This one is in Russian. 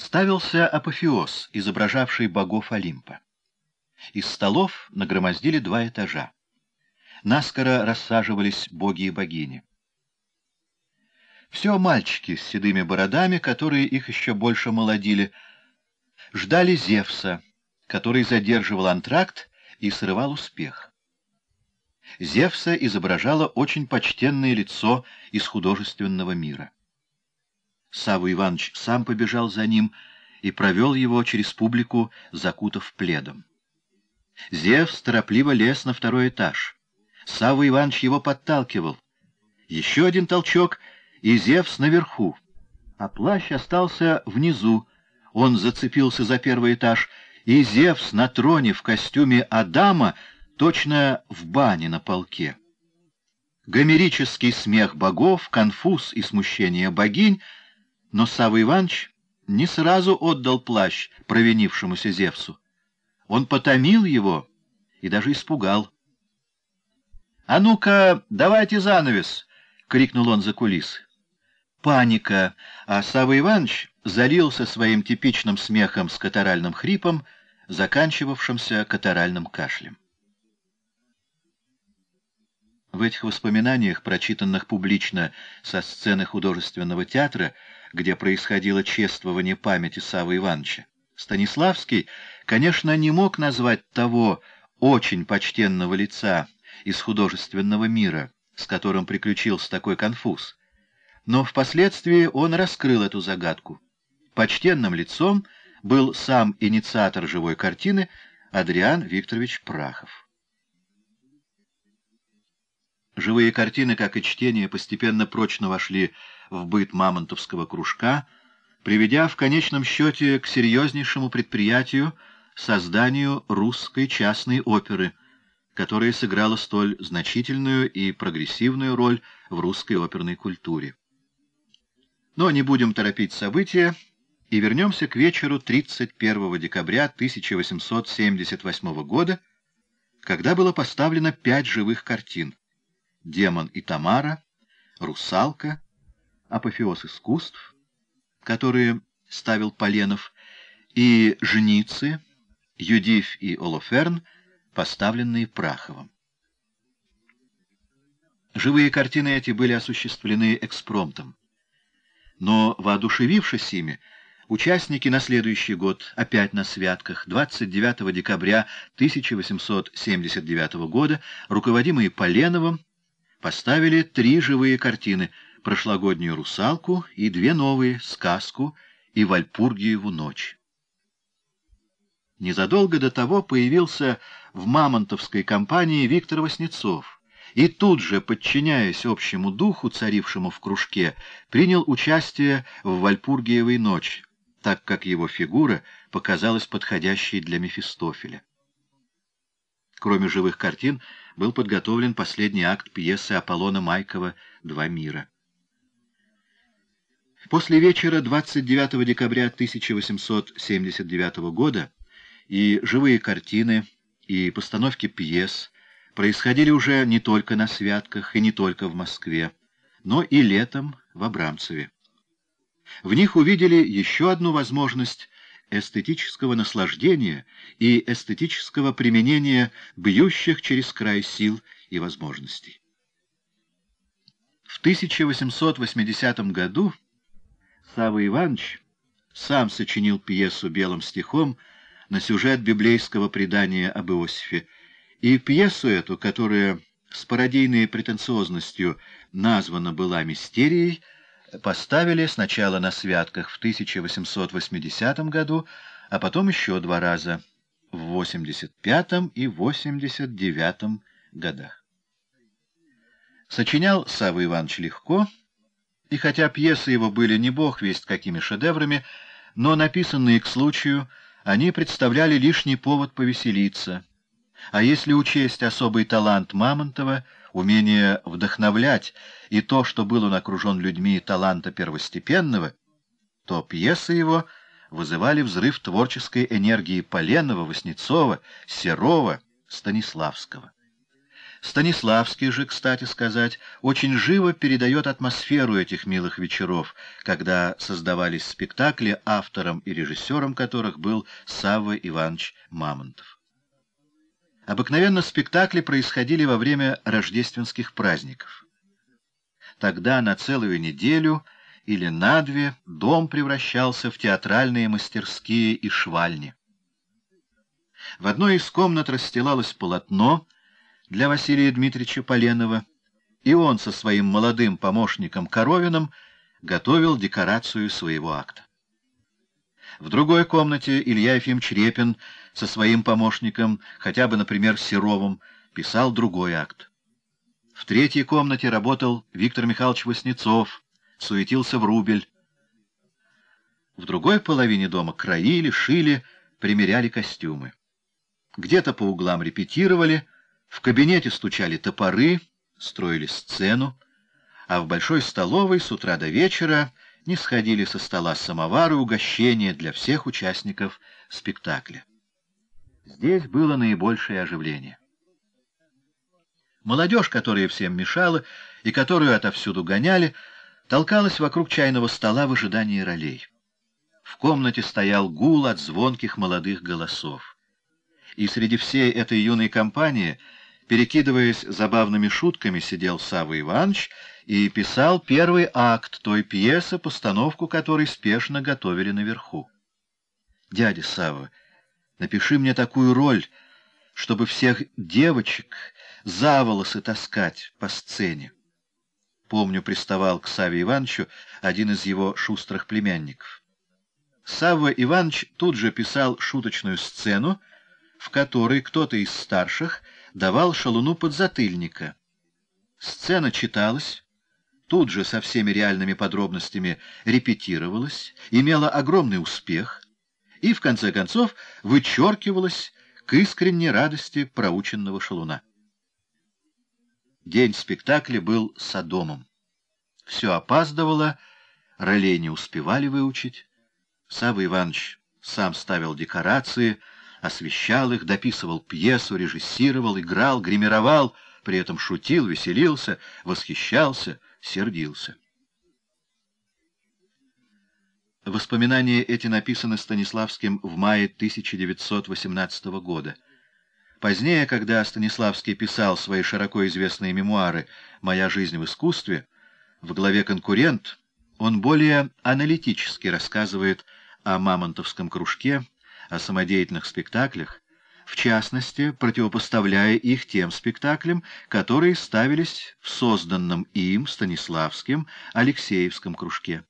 ставился апофеоз, изображавший богов Олимпа. Из столов нагромоздили два этажа. Наскоро рассаживались боги и богини. Все мальчики с седыми бородами, которые их еще больше молодили, ждали Зевса, который задерживал антракт и срывал успех. Зевса изображало очень почтенное лицо из художественного мира. Савва Иванович сам побежал за ним и провел его через публику, закутав пледом. Зевс торопливо лез на второй этаж. Савва Иванович его подталкивал. Еще один толчок, и Зевс наверху. А плащ остался внизу. Он зацепился за первый этаж, и Зевс на троне в костюме Адама точно в бане на полке. Гомерический смех богов, конфуз и смущение богинь, но Савва Иванович не сразу отдал плащ провинившемуся Зевсу. Он потомил его и даже испугал. — А ну-ка, давайте занавес! — крикнул он за кулисы. Паника, а Савва Иванович залился своим типичным смехом с катаральным хрипом, заканчивавшимся катаральным кашлем. В этих воспоминаниях, прочитанных публично со сцены художественного театра, где происходило чествование памяти Савы Ивановича, Станиславский, конечно, не мог назвать того очень почтенного лица из художественного мира, с которым приключился такой конфуз. Но впоследствии он раскрыл эту загадку. Почтенным лицом был сам инициатор живой картины Адриан Викторович Прахов. Живые картины, как и чтение, постепенно прочно вошли в быт мамонтовского кружка, приведя в конечном счете к серьезнейшему предприятию созданию русской частной оперы, которая сыграла столь значительную и прогрессивную роль в русской оперной культуре. Но не будем торопить события и вернемся к вечеру 31 декабря 1878 года, когда было поставлено пять живых картин «Демон и Тамара», «Русалка», «Апофеоз искусств», которые ставил Поленов, и «Женицы», «Юдив» и «Олоферн», поставленные Праховым. Живые картины эти были осуществлены экспромтом. Но, воодушевившись ими, участники на следующий год, опять на святках, 29 декабря 1879 года, руководимые Поленовым, поставили три живые картины «Прошлогоднюю русалку» и две новые «Сказку» и «Вальпургиеву ночь». Незадолго до того появился в Мамонтовской компании Виктор Васнецов, и тут же, подчиняясь общему духу, царившему в кружке, принял участие в Вальпургиевой ночь, так как его фигура показалась подходящей для Мефистофеля. Кроме живых картин, был подготовлен последний акт пьесы Аполлона Майкова «Два мира». После вечера 29 декабря 1879 года и живые картины, и постановки пьес происходили уже не только на святках и не только в Москве, но и летом в Абрамцеве. В них увидели еще одну возможность эстетического наслаждения и эстетического применения бьющих через край сил и возможностей. В 1880 году Савва Иванович сам сочинил пьесу белым стихом на сюжет библейского предания об Иосифе, и пьесу эту, которая с пародийной претенциозностью названа была «Мистерией», поставили сначала на святках в 1880 году, а потом еще два раза в 85 и 89 годах. Сочинял Савва Иванович легко, и хотя пьесы его были не бог весть какими шедеврами, но написанные к случаю, они представляли лишний повод повеселиться. А если учесть особый талант Мамонтова — умение вдохновлять и то, что был он окружен людьми таланта первостепенного, то пьесы его вызывали взрыв творческой энергии Поленова, Васнецова, Серова, Станиславского. Станиславский же, кстати сказать, очень живо передает атмосферу этих милых вечеров, когда создавались спектакли, автором и режиссером которых был Савва Иванович Мамонтов. Обыкновенно спектакли происходили во время рождественских праздников. Тогда на целую неделю или на две дом превращался в театральные мастерские и швальни. В одной из комнат расстилалось полотно — для Василия Дмитриевича Поленова, и он со своим молодым помощником Коровиным готовил декорацию своего акта. В другой комнате Илья Ефимович Репин со своим помощником, хотя бы, например, Серовым, писал другой акт. В третьей комнате работал Виктор Михайлович Васнецов, суетился в рубль. В другой половине дома краили, шили, примеряли костюмы. Где-то по углам репетировали — в кабинете стучали топоры, строили сцену, а в большой столовой с утра до вечера не сходили со стола самовары угощения для всех участников спектакля. Здесь было наибольшее оживление. Молодежь, которая всем мешала и которую отовсюду гоняли, толкалась вокруг чайного стола в ожидании ролей. В комнате стоял гул от звонких молодых голосов. И среди всей этой юной компании — Перекидываясь забавными шутками, сидел Савва Иванович и писал первый акт той пьесы, постановку которой спешно готовили наверху. «Дядя Савва, напиши мне такую роль, чтобы всех девочек за волосы таскать по сцене». Помню, приставал к Саве Ивановичу один из его шустрых племянников. Савва Иванович тут же писал шуточную сцену, в которой кто-то из старших — давал шалуну подзатыльника. Сцена читалась, тут же со всеми реальными подробностями репетировалась, имела огромный успех и, в конце концов, вычеркивалась к искренней радости проученного шалуна. День спектакля был садомом. Все опаздывало, ролей не успевали выучить. Савва Иванович сам ставил декорации — освещал их, дописывал пьесу, режиссировал, играл, гримировал, при этом шутил, веселился, восхищался, сердился. Воспоминания эти написаны Станиславским в мае 1918 года. Позднее, когда Станиславский писал свои широко известные мемуары «Моя жизнь в искусстве», в главе «Конкурент» он более аналитически рассказывает о Мамонтовском кружке, о самодеятельных спектаклях, в частности, противопоставляя их тем спектаклям, которые ставились в созданном им, Станиславским, Алексеевском кружке.